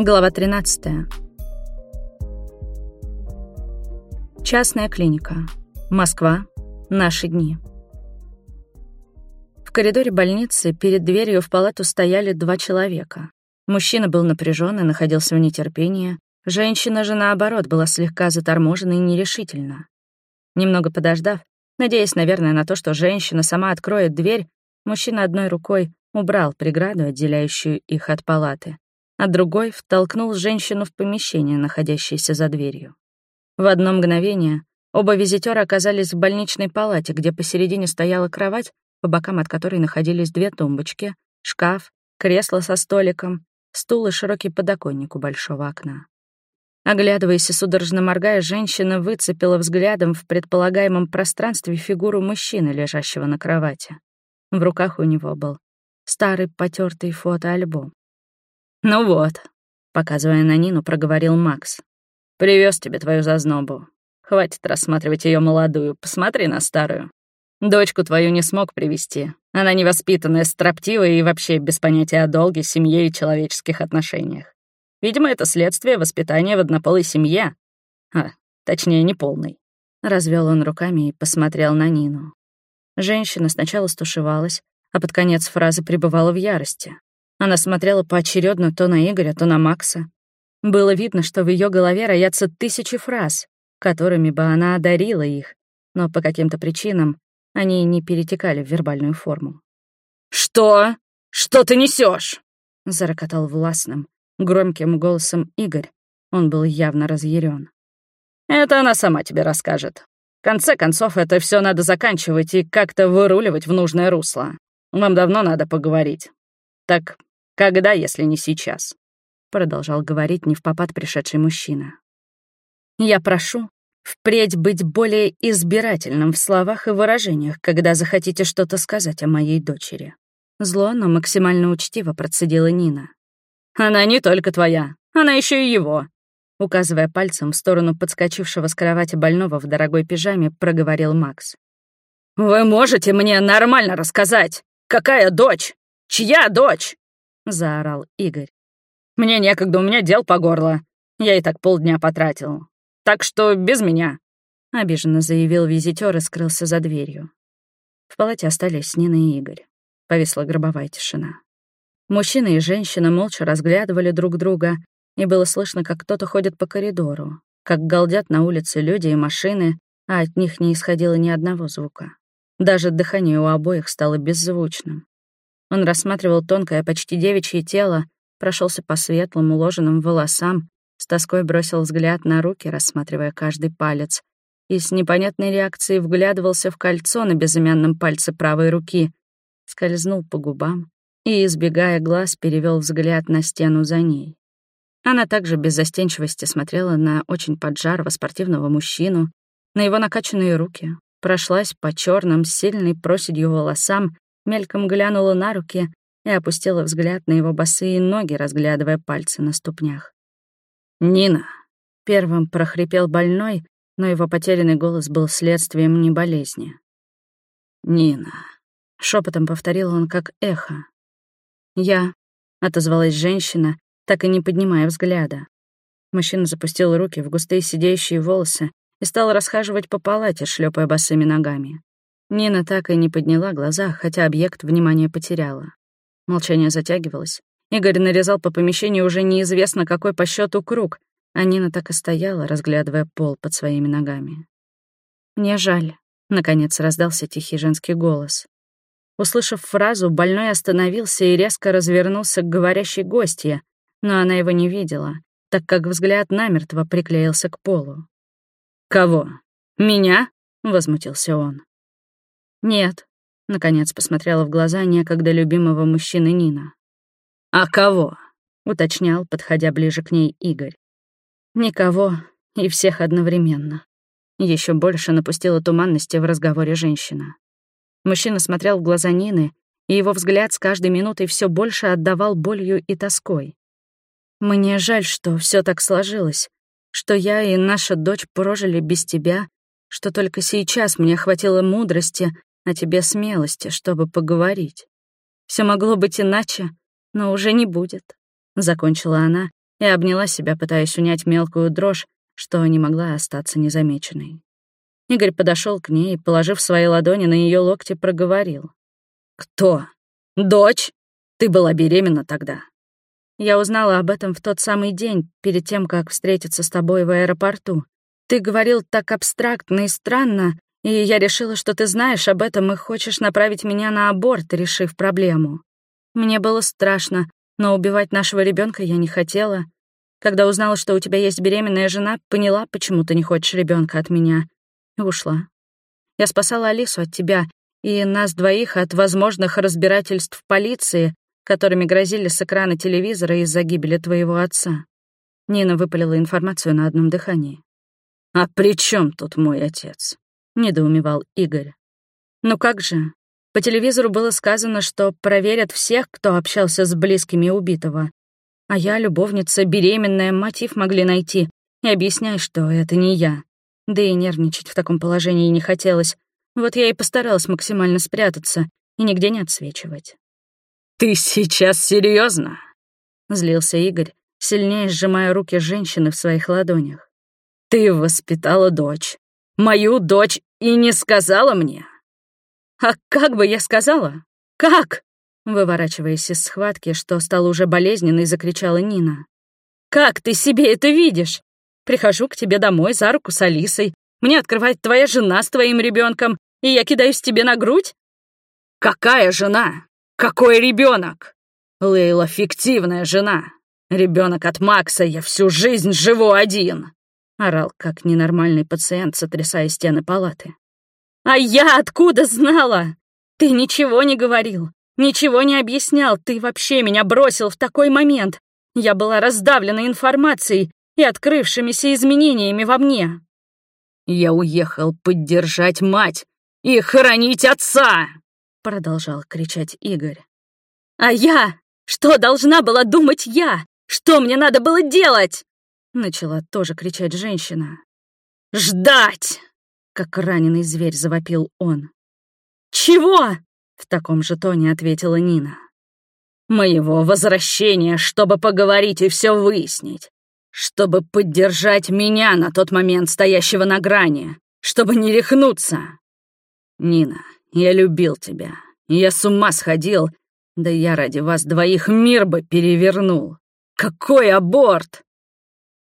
Глава 13. Частная клиника. Москва. Наши дни. В коридоре больницы перед дверью в палату стояли два человека. Мужчина был напряжен и находился в нетерпении. Женщина же, наоборот, была слегка заторможена и нерешительна. Немного подождав, надеясь, наверное, на то, что женщина сама откроет дверь, мужчина одной рукой убрал преграду, отделяющую их от палаты а другой втолкнул женщину в помещение, находящееся за дверью. В одно мгновение оба визитера оказались в больничной палате, где посередине стояла кровать, по бокам от которой находились две тумбочки, шкаф, кресло со столиком, стул и широкий подоконник у большого окна. Оглядываясь и судорожно моргая, женщина выцепила взглядом в предполагаемом пространстве фигуру мужчины, лежащего на кровати. В руках у него был старый потертый фотоальбом. «Ну вот», — показывая на Нину, проговорил Макс. Привез тебе твою зазнобу. Хватит рассматривать ее молодую, посмотри на старую. Дочку твою не смог привести. Она невоспитанная, строптивая и вообще без понятия о долге, семье и человеческих отношениях. Видимо, это следствие воспитания в однополой семье. А, точнее, неполной. Развел он руками и посмотрел на Нину. Женщина сначала стушевалась, а под конец фразы пребывала в ярости. Она смотрела поочередно то на Игоря, то на Макса. Было видно, что в ее голове роятся тысячи фраз, которыми бы она одарила их, но по каким-то причинам они не перетекали в вербальную форму. «Что? Что ты несешь? зарокотал властным, громким голосом Игорь. Он был явно разъярен. «Это она сама тебе расскажет. В конце концов, это все надо заканчивать и как-то выруливать в нужное русло. Вам давно надо поговорить. Так «Когда, если не сейчас?» — продолжал говорить не в попад пришедший мужчина. «Я прошу впредь быть более избирательным в словах и выражениях, когда захотите что-то сказать о моей дочери». Зло, но максимально учтиво процедила Нина. «Она не только твоя, она еще и его», указывая пальцем в сторону подскочившего с кровати больного в дорогой пижаме, проговорил Макс. «Вы можете мне нормально рассказать, какая дочь? Чья дочь?» Заорал Игорь. «Мне некогда, у меня дел по горло. Я и так полдня потратил. Так что без меня», — обиженно заявил визитер и скрылся за дверью. В палате остались Нина и Игорь. Повисла гробовая тишина. Мужчина и женщина молча разглядывали друг друга, и было слышно, как кто-то ходит по коридору, как галдят на улице люди и машины, а от них не исходило ни одного звука. Даже дыхание у обоих стало беззвучным. Он рассматривал тонкое, почти девичье тело, прошелся по светлым, уложенным волосам, с тоской бросил взгляд на руки, рассматривая каждый палец, и с непонятной реакцией вглядывался в кольцо на безымянном пальце правой руки, скользнул по губам и, избегая глаз, перевел взгляд на стену за ней. Она также без застенчивости смотрела на очень поджарого спортивного мужчину, на его накачанные руки, прошлась по черным, сильной проседью волосам мельком глянула на руки и опустила взгляд на его босые ноги, разглядывая пальцы на ступнях. «Нина!» — первым прохрипел больной, но его потерянный голос был следствием не болезни. «Нина!» — шепотом повторил он, как эхо. «Я», — отозвалась женщина, так и не поднимая взгляда. Мужчина запустил руки в густые сидеющие волосы и стал расхаживать по палате, шлепая босыми ногами. Нина так и не подняла глаза, хотя объект внимания потеряла. Молчание затягивалось. Игорь нарезал по помещению уже неизвестно какой по счету круг, а Нина так и стояла, разглядывая пол под своими ногами. «Мне жаль», — наконец раздался тихий женский голос. Услышав фразу, больной остановился и резко развернулся к говорящей гостье, но она его не видела, так как взгляд намертво приклеился к полу. «Кого? Меня?» — возмутился он. «Нет», — наконец посмотрела в глаза некогда любимого мужчины Нина. «А кого?» — уточнял, подходя ближе к ней Игорь. «Никого и всех одновременно». Еще больше напустила туманности в разговоре женщина. Мужчина смотрел в глаза Нины, и его взгляд с каждой минутой все больше отдавал болью и тоской. «Мне жаль, что все так сложилось, что я и наша дочь прожили без тебя, что только сейчас мне хватило мудрости а тебе смелости, чтобы поговорить. Все могло быть иначе, но уже не будет», — закончила она и обняла себя, пытаясь унять мелкую дрожь, что не могла остаться незамеченной. Игорь подошел к ней и, положив свои ладони на ее локти, проговорил. «Кто? Дочь? Ты была беременна тогда?» Я узнала об этом в тот самый день, перед тем, как встретиться с тобой в аэропорту. Ты говорил так абстрактно и странно, и я решила, что ты знаешь об этом и хочешь направить меня на аборт, решив проблему. Мне было страшно, но убивать нашего ребенка я не хотела. Когда узнала, что у тебя есть беременная жена, поняла, почему ты не хочешь ребенка от меня, и ушла. Я спасала Алису от тебя и нас двоих от возможных разбирательств полиции, которыми грозили с экрана телевизора из-за гибели твоего отца. Нина выпалила информацию на одном дыхании. «А при чем тут мой отец?» — недоумевал Игорь. «Ну как же? По телевизору было сказано, что проверят всех, кто общался с близкими убитого. А я, любовница, беременная, мотив могли найти и объясняй, что это не я. Да и нервничать в таком положении не хотелось. Вот я и постаралась максимально спрятаться и нигде не отсвечивать. «Ты сейчас серьезно? злился Игорь, сильнее сжимая руки женщины в своих ладонях. «Ты воспитала дочь, мою дочь, и не сказала мне?» «А как бы я сказала? Как?» Выворачиваясь из схватки, что стало уже болезненной, закричала Нина. «Как ты себе это видишь? Прихожу к тебе домой за руку с Алисой, мне открывает твоя жена с твоим ребенком, и я кидаюсь тебе на грудь?» «Какая жена? Какой ребенок? Лейла — фиктивная жена. Ребенок от Макса, я всю жизнь живу один!» Орал, как ненормальный пациент, сотрясая стены палаты. «А я откуда знала? Ты ничего не говорил, ничего не объяснял, ты вообще меня бросил в такой момент. Я была раздавлена информацией и открывшимися изменениями во мне». «Я уехал поддержать мать и хоронить отца!» Продолжал кричать Игорь. «А я? Что должна была думать я? Что мне надо было делать?» Начала тоже кричать женщина. «Ждать!» как раненый зверь завопил он. «Чего?» — в таком же тоне ответила Нина. «Моего возвращения, чтобы поговорить и все выяснить. Чтобы поддержать меня на тот момент, стоящего на грани. Чтобы не рехнуться. Нина, я любил тебя. Я с ума сходил. Да я ради вас двоих мир бы перевернул. Какой аборт!»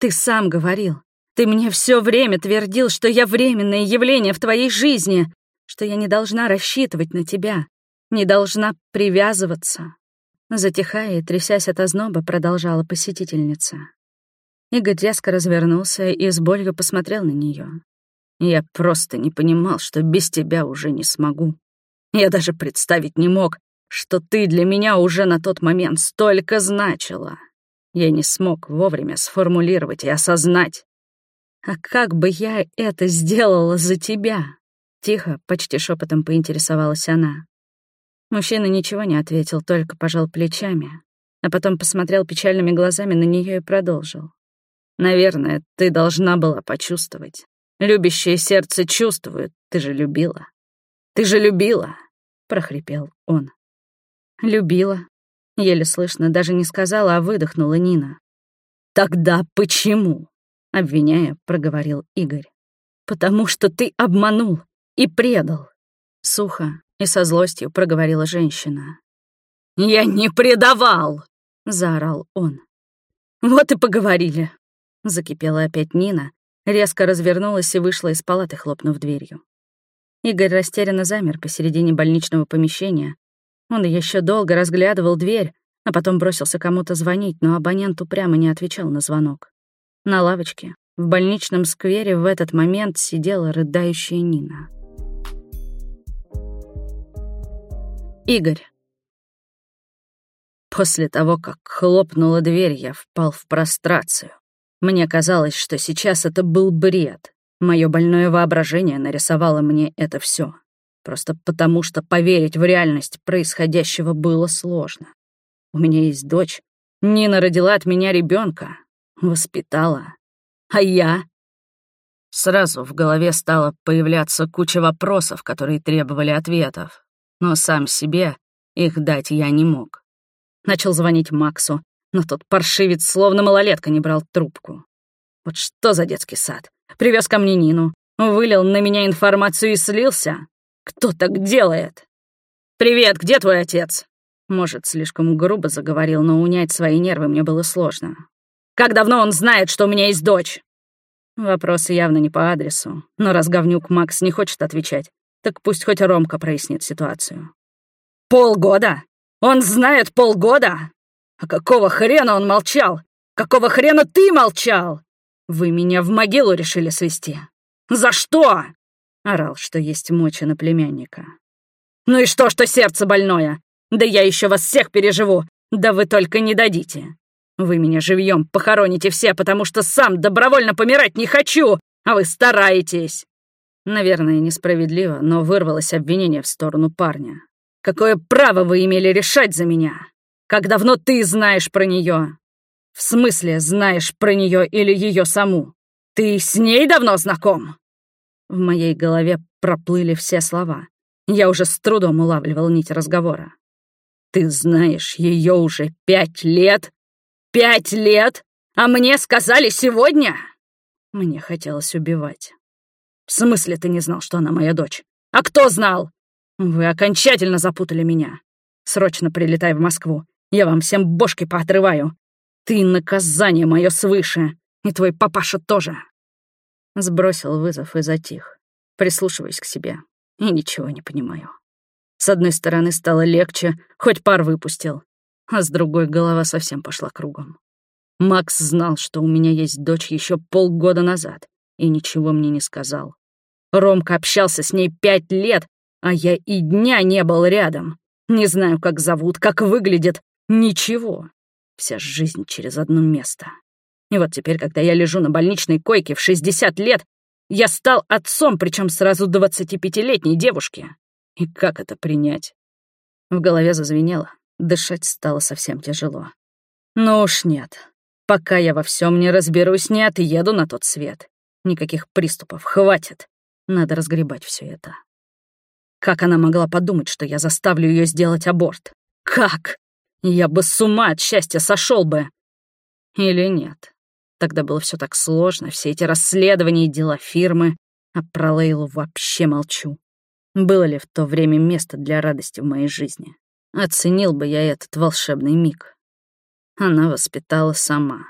«Ты сам говорил. Ты мне все время твердил, что я временное явление в твоей жизни, что я не должна рассчитывать на тебя, не должна привязываться. Затихая и трясясь от озноба, продолжала посетительница. Игорь резко развернулся и с болью посмотрел на нее. Я просто не понимал, что без тебя уже не смогу. Я даже представить не мог, что ты для меня уже на тот момент столько значила. Я не смог вовремя сформулировать и осознать, «А как бы я это сделала за тебя?» Тихо, почти шепотом поинтересовалась она. Мужчина ничего не ответил, только пожал плечами, а потом посмотрел печальными глазами на нее и продолжил. «Наверное, ты должна была почувствовать. Любящее сердце чувствует, ты же любила. Ты же любила!» — прохрипел он. «Любила», — еле слышно, даже не сказала, а выдохнула Нина. «Тогда почему?» — обвиняя, проговорил Игорь. «Потому что ты обманул и предал!» Сухо и со злостью проговорила женщина. «Я не предавал!» — заорал он. «Вот и поговорили!» — закипела опять Нина, резко развернулась и вышла из палаты, хлопнув дверью. Игорь растерянно замер посередине больничного помещения. Он еще долго разглядывал дверь, а потом бросился кому-то звонить, но абонент упрямо не отвечал на звонок. На лавочке, в больничном сквере в этот момент сидела рыдающая Нина. Игорь. После того, как хлопнула дверь, я впал в прострацию. Мне казалось, что сейчас это был бред. Мое больное воображение нарисовало мне это все. Просто потому, что поверить в реальность происходящего было сложно. У меня есть дочь. Нина родила от меня ребенка, воспитала. А я? Сразу в голове стало появляться куча вопросов, которые требовали ответов, но сам себе их дать я не мог. Начал звонить Максу, Но тот паршивец словно малолетка не брал трубку. Вот что за детский сад? Привез ко мне Нину, вылил на меня информацию и слился. Кто так делает? «Привет, где твой отец?» Может, слишком грубо заговорил, но унять свои нервы мне было сложно. «Как давно он знает, что у меня есть дочь?» Вопросы явно не по адресу, но раз говнюк Макс не хочет отвечать, так пусть хоть Ромка прояснит ситуацию. «Полгода? Он знает полгода? А какого хрена он молчал? Какого хрена ты молчал? Вы меня в могилу решили свести. За что?» Орал, что есть моча на племянника. «Ну и что, что сердце больное? Да я еще вас всех переживу. Да вы только не дадите. Вы меня живьем похороните все, потому что сам добровольно помирать не хочу, а вы стараетесь. Наверное, несправедливо, но вырвалось обвинение в сторону парня. Какое право вы имели решать за меня? Как давно ты знаешь про нее? В смысле, знаешь про нее или ее саму? Ты с ней давно знаком? В моей голове проплыли все слова. Я уже с трудом улавливал нить разговора. Ты знаешь ее уже пять лет? Пять лет? А мне сказали сегодня?» Мне хотелось убивать. «В смысле ты не знал, что она моя дочь? А кто знал? Вы окончательно запутали меня. Срочно прилетай в Москву. Я вам всем бошки поотрываю. Ты наказание мое свыше. И твой папаша тоже». Сбросил вызов и затих, прислушиваясь к себе. И ничего не понимаю. С одной стороны стало легче, хоть пар выпустил а с другой голова совсем пошла кругом. Макс знал, что у меня есть дочь еще полгода назад, и ничего мне не сказал. Ромка общался с ней пять лет, а я и дня не был рядом. Не знаю, как зовут, как выглядит. Ничего. Вся жизнь через одно место. И вот теперь, когда я лежу на больничной койке в 60 лет, я стал отцом, причем сразу 25-летней девушки. И как это принять? В голове зазвенело. Дышать стало совсем тяжело. Ну уж нет. Пока я во всем не разберусь, не отъеду на тот свет. Никаких приступов, хватит. Надо разгребать все это. Как она могла подумать, что я заставлю ее сделать аборт? Как? Я бы с ума от счастья сошел бы. Или нет? Тогда было все так сложно, все эти расследования и дела фирмы. А про Лейлу вообще молчу. Было ли в то время место для радости в моей жизни? Оценил бы я этот волшебный миг. Она воспитала сама.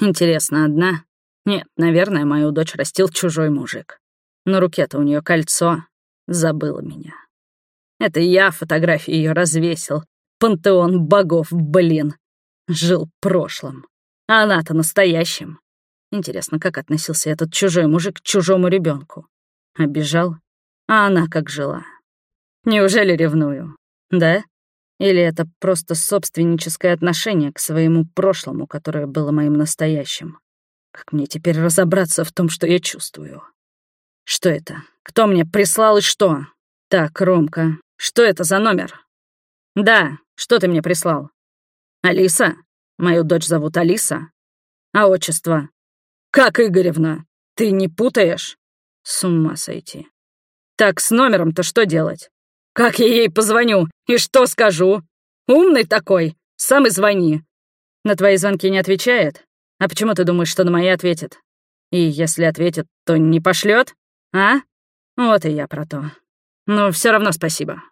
Интересно, одна? Нет, наверное, мою дочь растил чужой мужик. На руке-то у нее кольцо. Забыла меня. Это я фотографии ее развесил. Пантеон богов, блин. Жил прошлым. А она-то настоящим. Интересно, как относился этот чужой мужик к чужому ребенку? Обижал? А она как жила? Неужели ревную? Да? Или это просто собственническое отношение к своему прошлому, которое было моим настоящим? Как мне теперь разобраться в том, что я чувствую? Что это? Кто мне прислал и что? Так, Ромка, что это за номер? Да, что ты мне прислал? Алиса? Мою дочь зовут Алиса? А отчество? Как Игоревна? Ты не путаешь? С ума сойти. Так, с номером-то что делать? Как я ей позвоню? И что скажу? Умный такой, сам и звони. На твои звонки не отвечает? А почему ты думаешь, что на мои ответит? И если ответит, то не пошлет? А? Вот и я про то. Но все равно спасибо.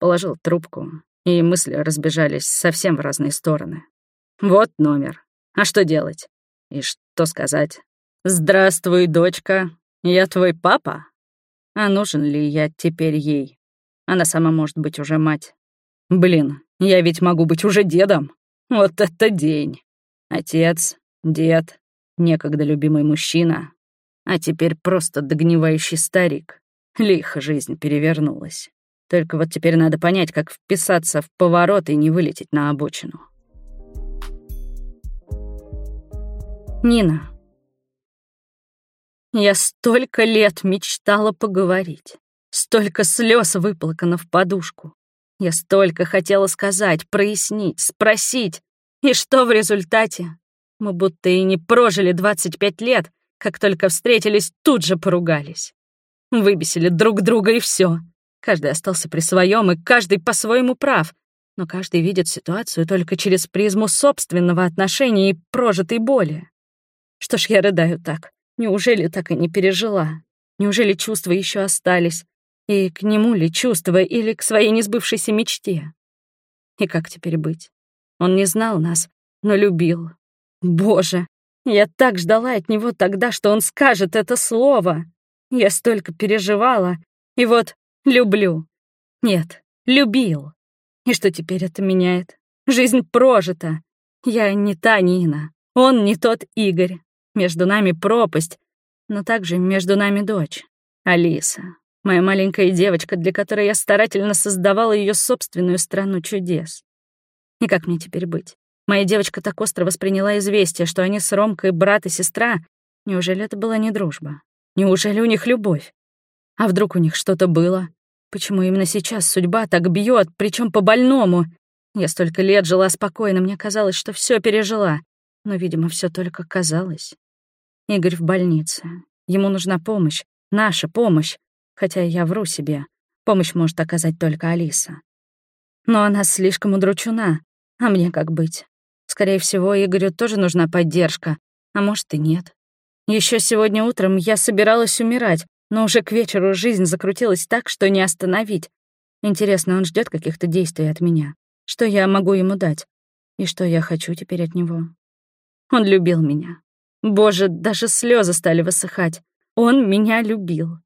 Положил трубку, и мысли разбежались совсем в разные стороны. Вот номер. А что делать? И что сказать? «Здравствуй, дочка, я твой папа?» А нужен ли я теперь ей? Она сама может быть уже мать. Блин, я ведь могу быть уже дедом. Вот это день. Отец, дед, некогда любимый мужчина, а теперь просто догнивающий старик. Лихо жизнь перевернулась. Только вот теперь надо понять, как вписаться в поворот и не вылететь на обочину. Нина. Я столько лет мечтала поговорить. Столько слез выплакано в подушку. Я столько хотела сказать, прояснить, спросить. И что в результате? Мы будто и не прожили 25 лет, как только встретились, тут же поругались. Выбесили друг друга и все. Каждый остался при своем, и каждый по-своему прав. но каждый видит ситуацию только через призму собственного отношения и прожитой боли. Что ж я рыдаю так? Неужели так и не пережила? Неужели чувства еще остались? И к нему ли чувства или к своей несбывшейся мечте? И как теперь быть? Он не знал нас, но любил. Боже, я так ждала от него тогда, что он скажет это слово. Я столько переживала. И вот люблю. Нет, любил. И что теперь это меняет? Жизнь прожита. Я не та Нина. Он не тот Игорь. Между нами пропасть, но также между нами дочь. Алиса. Моя маленькая девочка, для которой я старательно создавала ее собственную страну чудес. И как мне теперь быть? Моя девочка так остро восприняла известие, что они с Ромкой брат и сестра. Неужели это была не дружба? Неужели у них любовь? А вдруг у них что-то было? Почему именно сейчас судьба так бьет, причем по больному? Я столько лет жила спокойно, мне казалось, что все пережила. Но, видимо, все только казалось. Игорь в больнице. Ему нужна помощь, наша помощь. Хотя я вру себе. Помощь может оказать только Алиса. Но она слишком удручена. А мне как быть? Скорее всего, Игорю тоже нужна поддержка. А может и нет. Еще сегодня утром я собиралась умирать, но уже к вечеру жизнь закрутилась так, что не остановить. Интересно, он ждет каких-то действий от меня? Что я могу ему дать? И что я хочу теперь от него? Он любил меня. Боже, даже слезы стали высыхать. Он меня любил.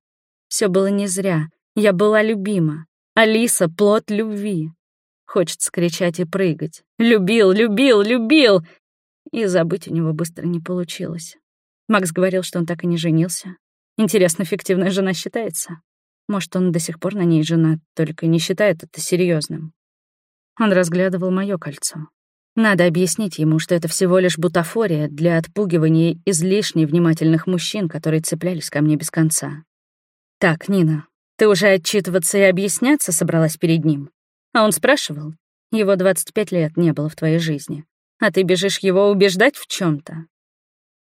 Все было не зря. Я была любима. Алиса — плод любви. Хочется кричать и прыгать. Любил, любил, любил! И забыть у него быстро не получилось. Макс говорил, что он так и не женился. Интересно, фиктивная жена считается? Может, он до сих пор на ней женат, только не считает это серьезным. Он разглядывал мое кольцо. Надо объяснить ему, что это всего лишь бутафория для отпугивания излишне внимательных мужчин, которые цеплялись ко мне без конца. «Так, Нина, ты уже отчитываться и объясняться собралась перед ним?» А он спрашивал. Его 25 лет не было в твоей жизни. А ты бежишь его убеждать в чем то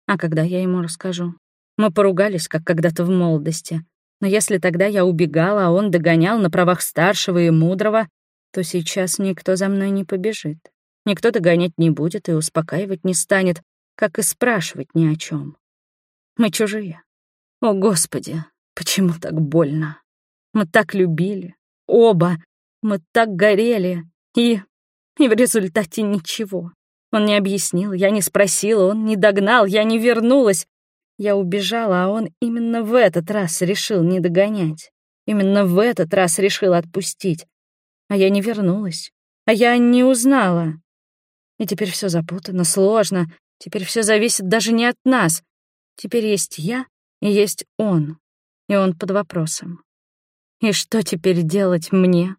А когда я ему расскажу? Мы поругались, как когда-то в молодости. Но если тогда я убегала, а он догонял на правах старшего и мудрого, то сейчас никто за мной не побежит. Никто догонять не будет и успокаивать не станет, как и спрашивать ни о чем. Мы чужие. О, Господи, почему так больно? Мы так любили. Оба. Мы так горели. И... И в результате ничего. Он не объяснил, я не спросила, он не догнал, я не вернулась. Я убежала, а он именно в этот раз решил не догонять. Именно в этот раз решил отпустить. А я не вернулась. А я не узнала. И теперь все запутано, сложно. Теперь все зависит даже не от нас. Теперь есть я и есть он. И он под вопросом. И что теперь делать мне?